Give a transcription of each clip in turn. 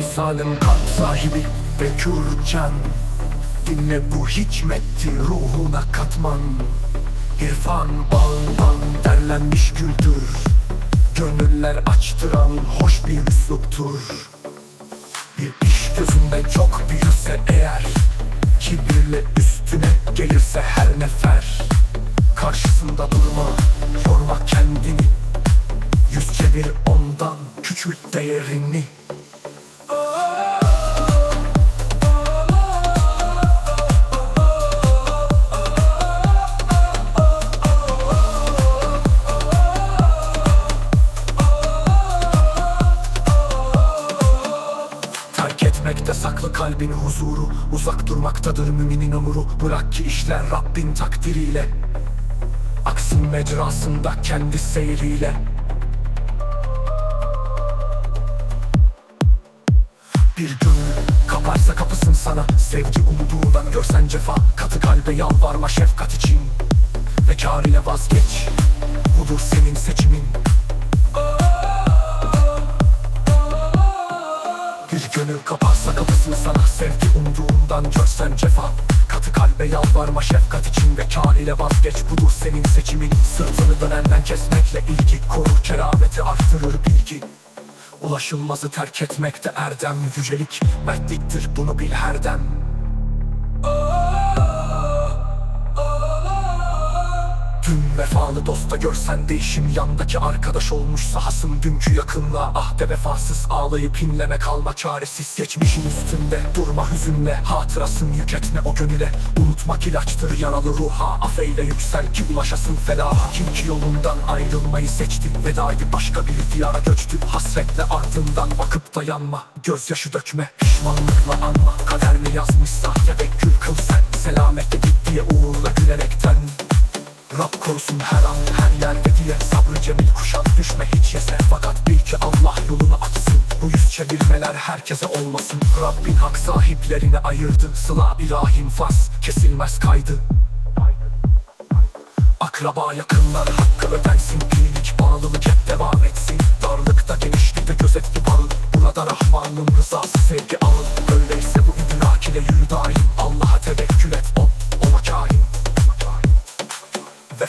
zalim kalp sahibi ve kürcan Dinle bu hikmetti ruhuna katman. İrfan bağından derlenmiş güldür Gönüller açtıran hoş bir üsluptur. Bir iş gözünde çok büyürse eğer Kibirle üstüne gelirse her nefer. Karşısında durma, yorma kendini Yüz çevir ondan küçült değerini etmekte saklı kalbin huzuru Uzak durmaktadır müminin ömrü. Bırak ki işler Rabbin takdiriyle. Aksın mecrasında kendi seyriyle. Bir gönül kaparsa kapısın sana. Sevgi umduğundan görsen cefa. Katı kalbe yalvarma şefkat için. Ve kâr ile vazgeç. Budur senin seçimin kaparsa kapısını sana Sevgi. Umduğundan görsen cefa. Katı kalbe yalvarma şefkat için Ve kâr ile vazgeç. Budur senin seçimin. Sırtını dönenden kesmekle ilgi. Korur kerameti arttırır bilgi. Ulaşılmazı terk etmekte erdem Yücelik. Mertliktir bunu bil her dem vefalı dosta görsen değişim Yandaki arkadaş olmuşsa hasım Dünkü yakınlığa ahde vefasız Ağlayıp inleme kalma çaresiz Geçmişin üstünde. Durma hüzünle Hatırasın yük etme o gönüle. Unutmak ilaçtır yaralı ruha. Afeyle yüksel ki ulaşasın felaha. Kim ki yolundan ayrılmayı seçti Vedaydı başka bir diyara göçtü. Hasretle ardından bakıp dayanma Gözyaşı dökme pişmanlıkla anma. Kader ne yazmışsa tevekkül kıl Korusun her an her yerde diye Sabrı cemil kuşat. Düşme hiç yese Fakat bil ki Allah yolunu açsın. Bu yüz çevirmeler herkese olmasın. Rabbin hak sahiplerine ayırdı. Sıla ilahim fas kesilmez kaydı. Akraba yakınlar hakkı ödensin. Birlik bağlılık hep devam etsin. Darlıkta genişlikte gözetli bağın Burada Rahman'ın rızası sevgi alın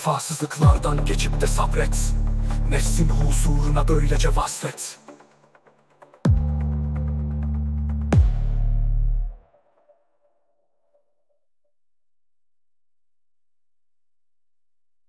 Vefasızlıklardan geçip de sabret. Nefsin huzuruna böylece vaslet